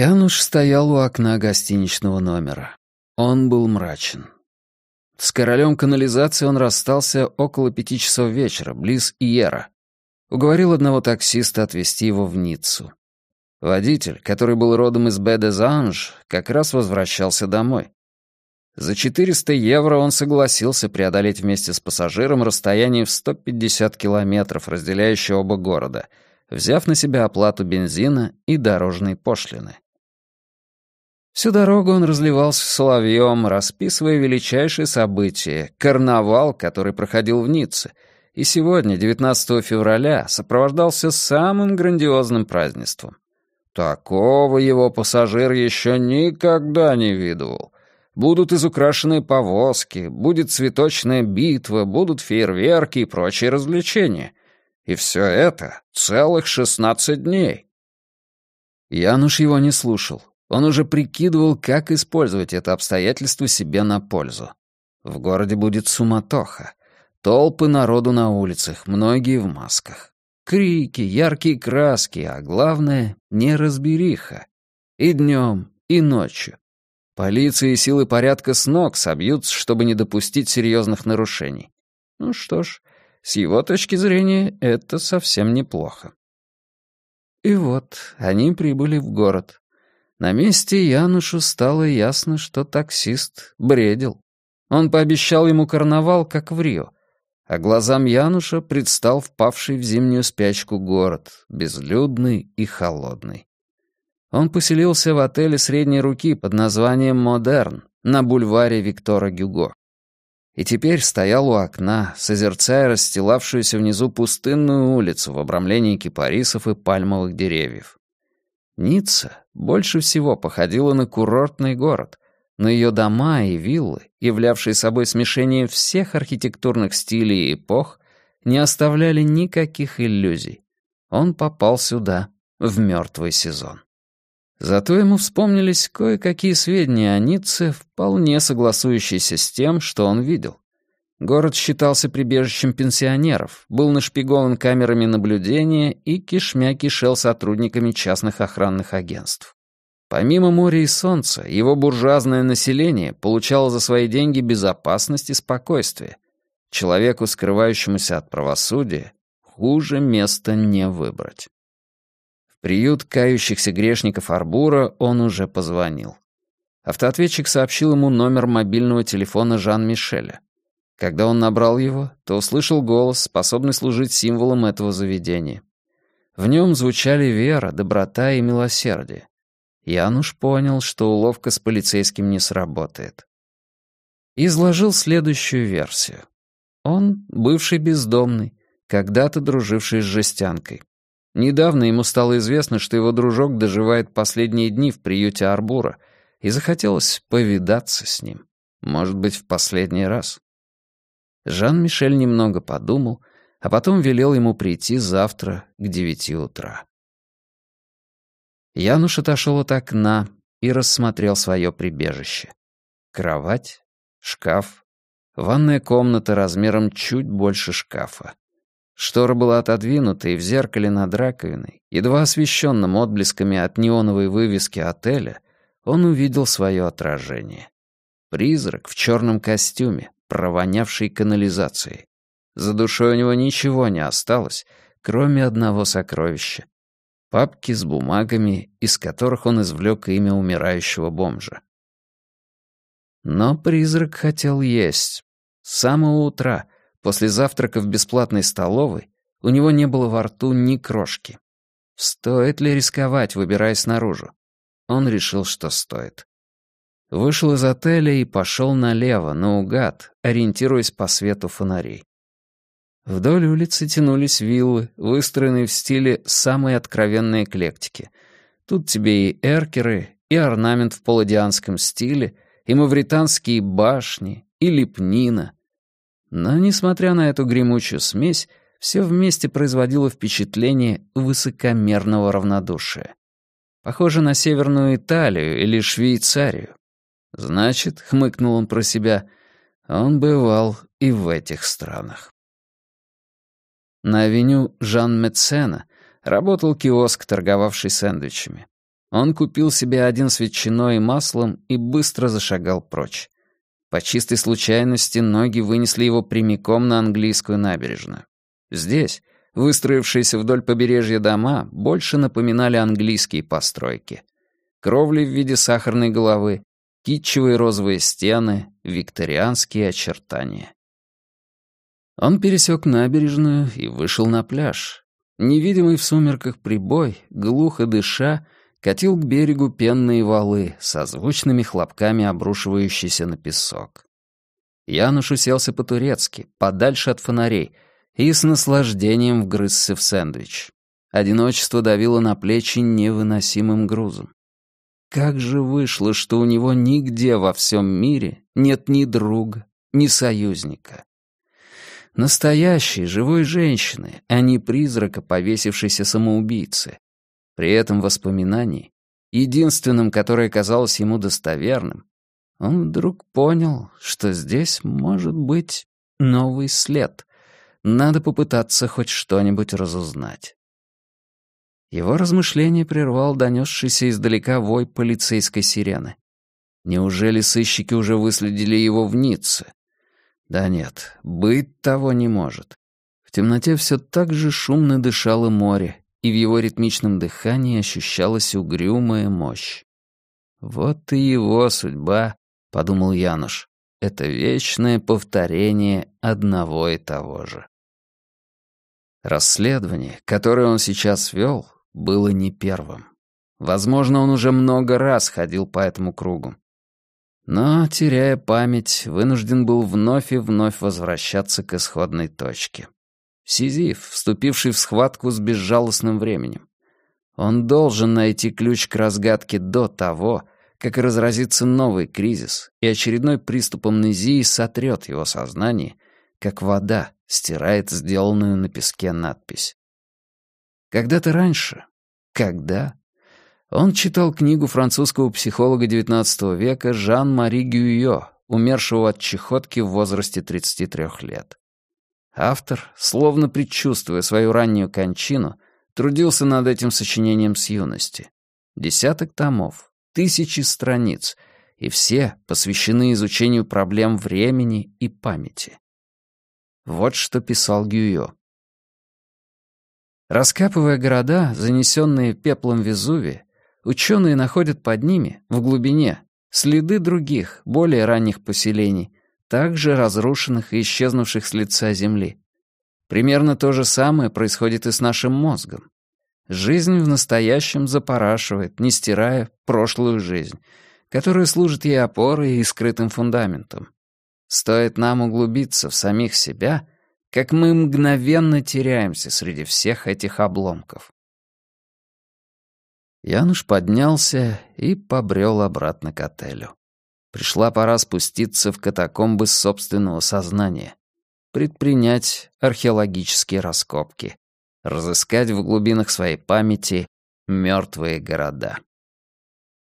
Януш стоял у окна гостиничного номера. Он был мрачен. С королем канализации он расстался около пяти часов вечера, близ Иера. Уговорил одного таксиста отвезти его в Ниццу. Водитель, который был родом из Бедезанж, как раз возвращался домой. За 400 евро он согласился преодолеть вместе с пассажиром расстояние в 150 километров, разделяющее оба города, взяв на себя оплату бензина и дорожной пошлины. Всю дорогу он разливался соловьем, расписывая величайшее событие — карнавал, который проходил в Ницце, и сегодня, 19 февраля, сопровождался самым грандиозным празднеством. Такого его пассажир еще никогда не видывал. Будут изукрашенные повозки, будет цветочная битва, будут фейерверки и прочие развлечения. И все это целых шестнадцать дней. Януш его не слушал. Он уже прикидывал, как использовать это обстоятельство себе на пользу. В городе будет суматоха. Толпы народу на улицах, многие в масках. Крики, яркие краски, а главное — неразбериха. И днем, и ночью. Полиция и силы порядка с ног собьются, чтобы не допустить серьезных нарушений. Ну что ж, с его точки зрения это совсем неплохо. И вот они прибыли в город. На месте Янушу стало ясно, что таксист бредил. Он пообещал ему карнавал, как в Рио, а глазам Януша предстал впавший в зимнюю спячку город, безлюдный и холодный. Он поселился в отеле средней руки под названием «Модерн» на бульваре Виктора Гюго. И теперь стоял у окна, созерцая расстилавшуюся внизу пустынную улицу в обрамлении кипарисов и пальмовых деревьев. Ницца больше всего походила на курортный город, но ее дома и виллы, являвшие собой смешение всех архитектурных стилей и эпох, не оставляли никаких иллюзий. Он попал сюда в мертвый сезон. Зато ему вспомнились кое-какие сведения о Ницце, вполне согласующиеся с тем, что он видел. Город считался прибежищем пенсионеров, был нашпигован камерами наблюдения и кишмя кишел сотрудниками частных охранных агентств. Помимо моря и солнца, его буржуазное население получало за свои деньги безопасность и спокойствие. Человеку, скрывающемуся от правосудия, хуже места не выбрать приют кающихся грешников Арбура он уже позвонил. Автоответчик сообщил ему номер мобильного телефона Жан-Мишеля. Когда он набрал его, то услышал голос, способный служить символом этого заведения. В нем звучали вера, доброта и милосердие. Януш понял, что уловка с полицейским не сработает. изложил следующую версию. Он — бывший бездомный, когда-то друживший с жестянкой. Недавно ему стало известно, что его дружок доживает последние дни в приюте Арбура, и захотелось повидаться с ним. Может быть, в последний раз. Жан-Мишель немного подумал, а потом велел ему прийти завтра к девяти утра. Януш отошел от окна и рассмотрел свое прибежище. Кровать, шкаф, ванная комната размером чуть больше шкафа. Штора была отодвинута, и в зеркале над раковиной, едва освещенном отблесками от неоновой вывески отеля, он увидел свое отражение. Призрак в черном костюме, провонявший канализацией. За душой у него ничего не осталось, кроме одного сокровища. Папки с бумагами, из которых он извлек имя умирающего бомжа. Но призрак хотел есть. С самого утра — После завтрака в бесплатной столовой у него не было во рту ни крошки. Стоит ли рисковать, выбираясь наружу? Он решил, что стоит. Вышел из отеля и пошел налево, наугад, ориентируясь по свету фонарей. Вдоль улицы тянулись виллы, выстроенные в стиле самой откровенной эклектики. Тут тебе и эркеры, и орнамент в палладианском стиле, и мавританские башни, и лепнина, но, несмотря на эту гремучую смесь, все вместе производило впечатление высокомерного равнодушия. Похоже на Северную Италию или Швейцарию. Значит, хмыкнул он про себя, он бывал и в этих странах. На авеню Жан Мецена работал киоск, торговавший сэндвичами. Он купил себе один с ветчиной и маслом и быстро зашагал прочь. По чистой случайности ноги вынесли его прямиком на английскую набережную. Здесь, выстроившиеся вдоль побережья дома, больше напоминали английские постройки. Кровли в виде сахарной головы, китчевые розовые стены, викторианские очертания. Он пересек набережную и вышел на пляж. Невидимый в сумерках прибой, глухо дыша, катил к берегу пенные валы, со звучными хлопками обрушивающиеся на песок. Януш уселся по-турецки, подальше от фонарей, и с наслаждением вгрызся в сэндвич. Одиночество давило на плечи невыносимым грузом. Как же вышло, что у него нигде во всем мире нет ни друга, ни союзника? Настоящей, живой женщины, а не призрака повесившейся самоубийцы. При этом воспоминании, единственным, которое казалось ему достоверным, он вдруг понял, что здесь может быть новый след. Надо попытаться хоть что-нибудь разузнать. Его размышление прервал донесшийся издалека вой полицейской сирены. Неужели сыщики уже выследили его в Ницце? Да нет, быть того не может. В темноте все так же шумно дышало море, и в его ритмичном дыхании ощущалась угрюмая мощь. «Вот и его судьба», — подумал Януш, — «это вечное повторение одного и того же». Расследование, которое он сейчас вел, было не первым. Возможно, он уже много раз ходил по этому кругу. Но, теряя память, вынужден был вновь и вновь возвращаться к исходной точке. Сизиф, вступивший в схватку с безжалостным временем. Он должен найти ключ к разгадке до того, как разразится новый кризис, и очередной приступ амнезии сотрет его сознание, как вода стирает сделанную на песке надпись. Когда-то раньше, когда, он читал книгу французского психолога XIX века Жан-Мари Гюйо, умершего от чехотки в возрасте 33 лет. Автор, словно предчувствуя свою раннюю кончину, трудился над этим сочинением с юности. Десяток томов, тысячи страниц, и все посвящены изучению проблем времени и памяти. Вот что писал Гюйо. Раскапывая города, занесенные пеплом Везувия, ученые находят под ними, в глубине, следы других, более ранних поселений, также разрушенных и исчезнувших с лица Земли. Примерно то же самое происходит и с нашим мозгом. Жизнь в настоящем запорашивает, не стирая прошлую жизнь, которая служит ей опорой и скрытым фундаментом. Стоит нам углубиться в самих себя — как мы мгновенно теряемся среди всех этих обломков. Януш поднялся и побрел обратно к отелю. Пришла пора спуститься в катакомбы собственного сознания, предпринять археологические раскопки, разыскать в глубинах своей памяти мертвые города.